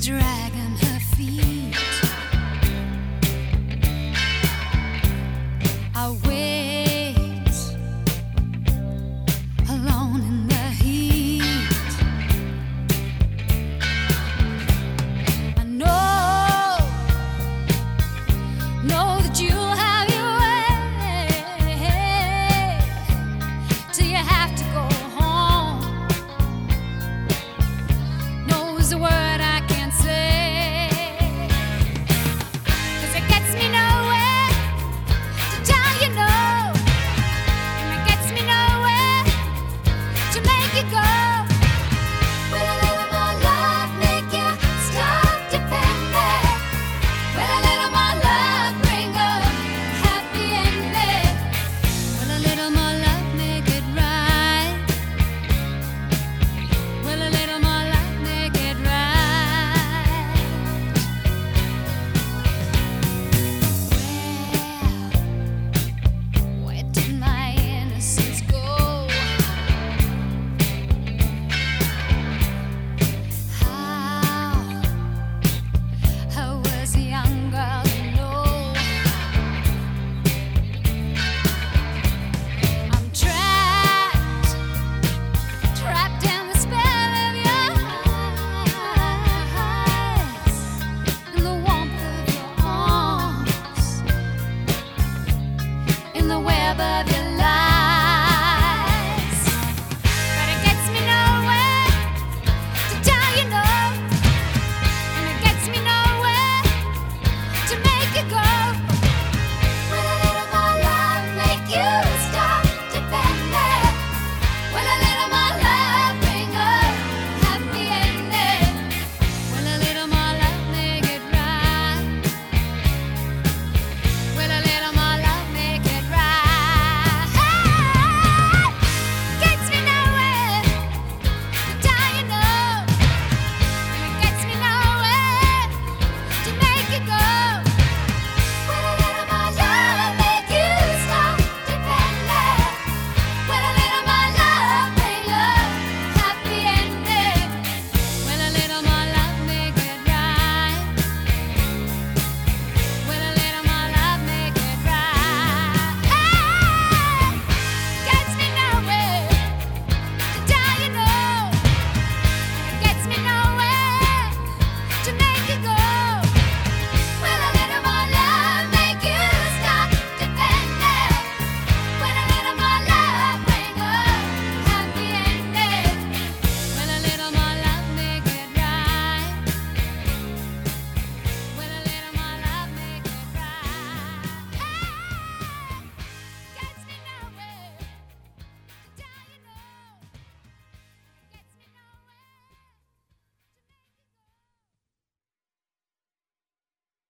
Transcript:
dragging her feet. I wait alone in the heat. I know, know that you.